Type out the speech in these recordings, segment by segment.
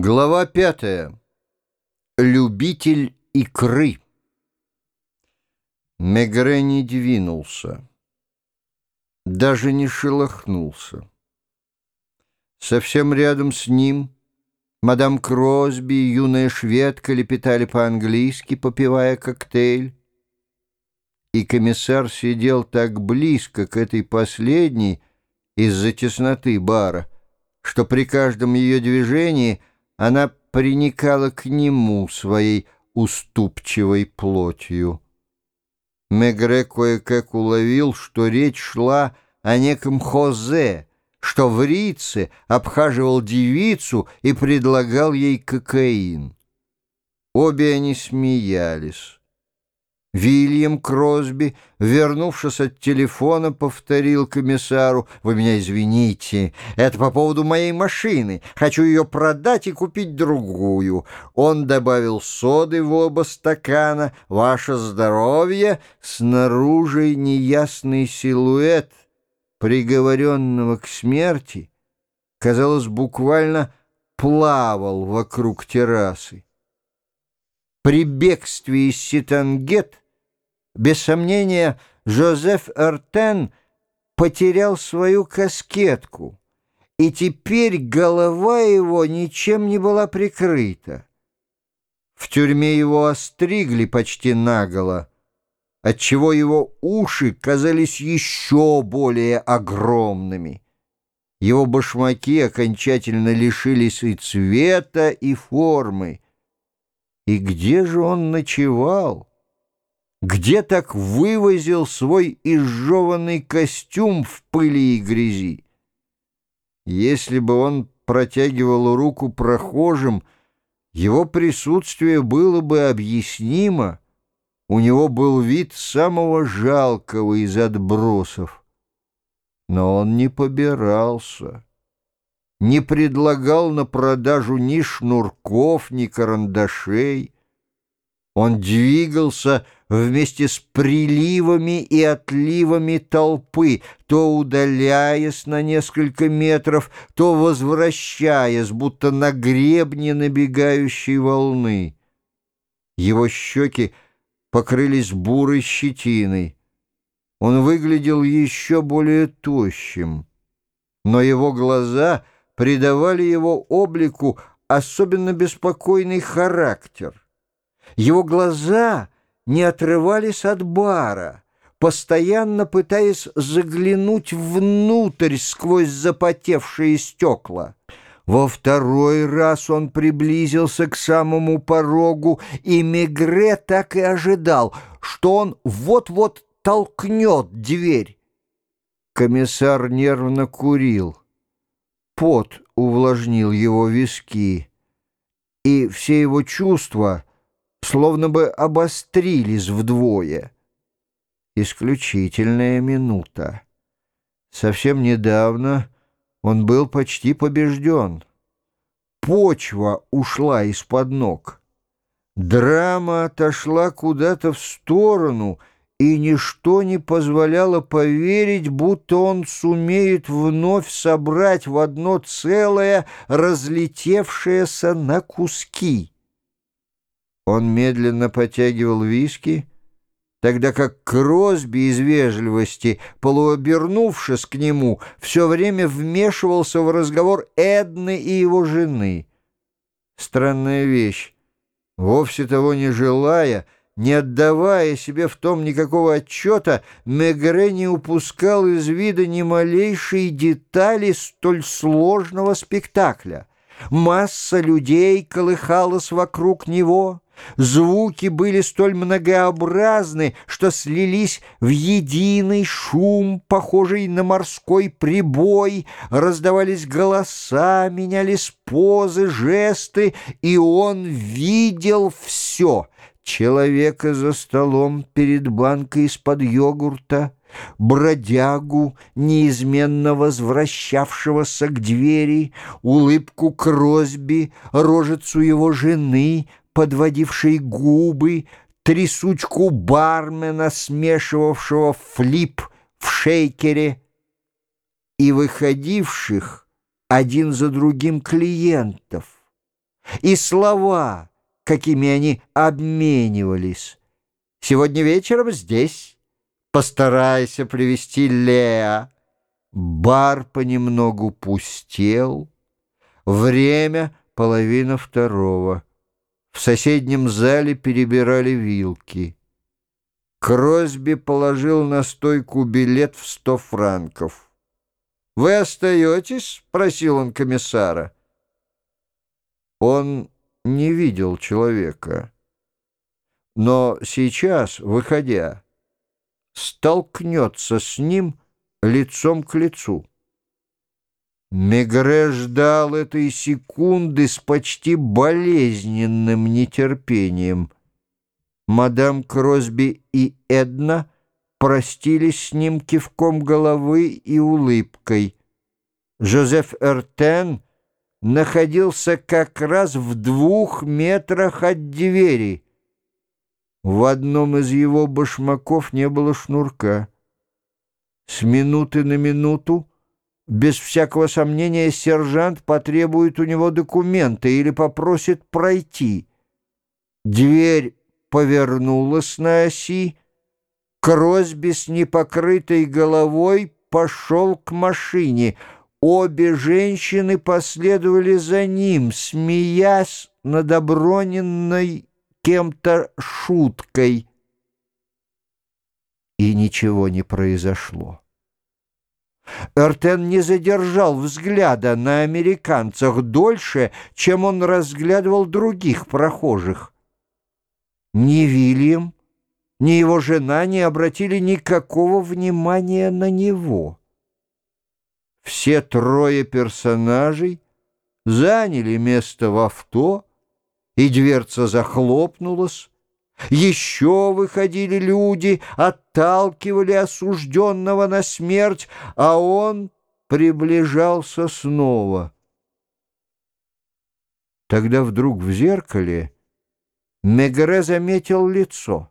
Глава пятая. Любитель икры. Мегре не двинулся, даже не шелохнулся. Совсем рядом с ним мадам Кросби и юная шведка лепетали по-английски, попивая коктейль. И комиссар сидел так близко к этой последней из-за тесноты бара, что при каждом ее движении — она приникала к нему своей уступчивой плотью. Мегре кое-как уловил, что речь шла о неком Хозе, что в Рице обхаживал девицу и предлагал ей кокаин. Обе они смеялись. Вильям Кросби, вернувшись от телефона, повторил комиссару, «Вы меня извините, это по поводу моей машины. Хочу ее продать и купить другую». Он добавил соды в оба стакана. «Ваше здоровье!» Снаружи неясный силуэт приговоренного к смерти, казалось, буквально плавал вокруг террасы. При бегстве из Ситангет, без сомнения, Жозеф Эртен потерял свою каскетку, и теперь голова его ничем не была прикрыта. В тюрьме его остригли почти наголо, отчего его уши казались еще более огромными. Его башмаки окончательно лишились и цвета, и формы. И где же он ночевал? Где так вывозил свой изжеванный костюм в пыли и грязи? Если бы он протягивал руку прохожим, его присутствие было бы объяснимо. У него был вид самого жалкого из отбросов. Но он не побирался не предлагал на продажу ни шнурков, ни карандашей. Он двигался вместе с приливами и отливами толпы, то удаляясь на несколько метров, то возвращаясь, будто на гребне набегающей волны. Его щеки покрылись бурой щетиной. Он выглядел еще более тощим, но его глаза — придавали его облику особенно беспокойный характер. Его глаза не отрывались от бара, постоянно пытаясь заглянуть внутрь сквозь запотевшие стекла. Во второй раз он приблизился к самому порогу, и Мегре так и ожидал, что он вот-вот толкнет дверь. Комиссар нервно курил. Пот увлажнил его виски, и все его чувства словно бы обострились вдвое. Исключительная минута. Совсем недавно он был почти побежден. Почва ушла из-под ног. Драма отошла куда-то в сторону — и ничто не позволяло поверить, будто он сумеет вновь собрать в одно целое разлетевшееся на куски. Он медленно потягивал виски, тогда как Кросби из вежливости, полуобернувшись к нему, все время вмешивался в разговор Эдны и его жены. Странная вещь. Вовсе того не желая, не отдавая себе в том никакого отчета, Мегре не упускал из вида ни малейшей детали столь сложного спектакля. Масса людей колыхалась вокруг него. Звуки были столь многообразны, что слились в единый шум, похожий на морской прибой, раздавались голоса, менялись позы, жесты, и он видел все — человека за столом перед банкой из-под йогурта, бродягу, неизменно возвращавшегося к двери, улыбку Кросби, рожицу его жены, подводившей губы, трясучку бармена, смешивавшего флип в шейкере, и выходивших один за другим клиентов. и слова, какими они обменивались. «Сегодня вечером здесь. Постарайся привести Леа». Бар понемногу пустел. Время — половина второго. В соседнем зале перебирали вилки. Кросби положил на стойку билет в сто франков. «Вы остаетесь?» — спросил он комиссара. Он не видел человека. Но сейчас, выходя, столкнется с ним лицом к лицу. Мегре ждал этой секунды с почти болезненным нетерпением. Мадам Кросби и Эдна простились с ним кивком головы и улыбкой. Жозеф Эртен находился как раз в двух метрах от двери. В одном из его башмаков не было шнурка. С минуты на минуту без всякого сомнения сержант потребует у него документы или попросит пройти. Дверь повернулась на оси. Кросби с непокрытой головой пошел к машине. Обе женщины последовали за ним, смеясь над оброненной кем-то шуткой. И ничего не произошло. Эртен не задержал взгляда на американцах дольше, чем он разглядывал других прохожих. Ни Вильям, ни его жена не обратили никакого внимания на него. Все трое персонажей заняли место в авто, и дверца захлопнулась, еще выходили люди, отталкивали осужденного на смерть, а он приближался снова. Тогда вдруг в зеркале Мегре заметил лицо.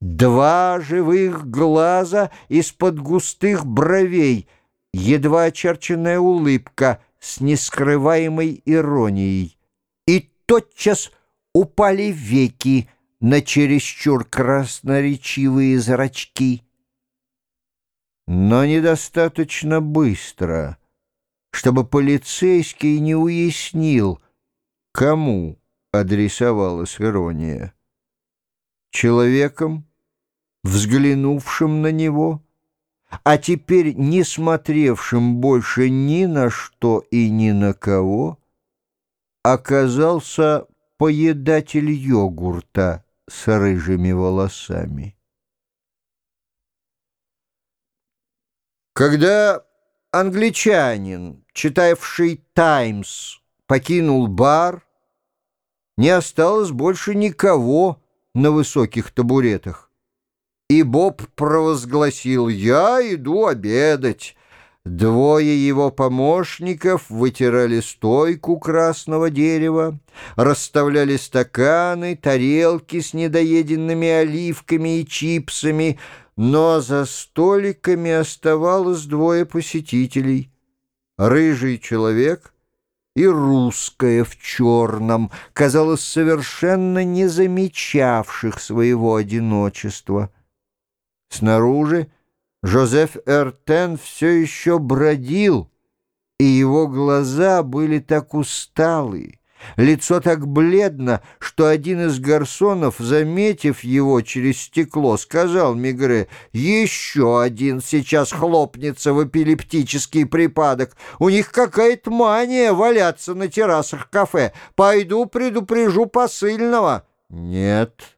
Два живых глаза из-под густых бровей, едва очерченная улыбка с нескрываемой иронией. И тотчас упали веки, на чересчур красноречивые зрачки. Но недостаточно быстро, чтобы полицейский не уяснил, кому адресовалась ирония. Человеком, взглянувшим на него, а теперь не смотревшим больше ни на что и ни на кого, оказался поедатель йогурта с рыжими волосами. Когда англичанин, читавший «Таймс», покинул бар, не осталось больше никого на высоких табуретах. И Боб провозгласил «Я иду обедать». Двое его помощников вытирали стойку красного дерева, расставляли стаканы, тарелки с недоеденными оливками и чипсами, но за столиками оставалось двое посетителей. Рыжий человек и русская в черном, казалось, совершенно не замечавших своего одиночества. Снаружи Жозеф Эртен все еще бродил, и его глаза были так усталые, лицо так бледно, что один из гарсонов, заметив его через стекло, сказал Мигре, «Еще один сейчас хлопнется в эпилептический припадок. У них какая-то мания валяться на террасах кафе. Пойду предупрежу посыльного». «Нет»,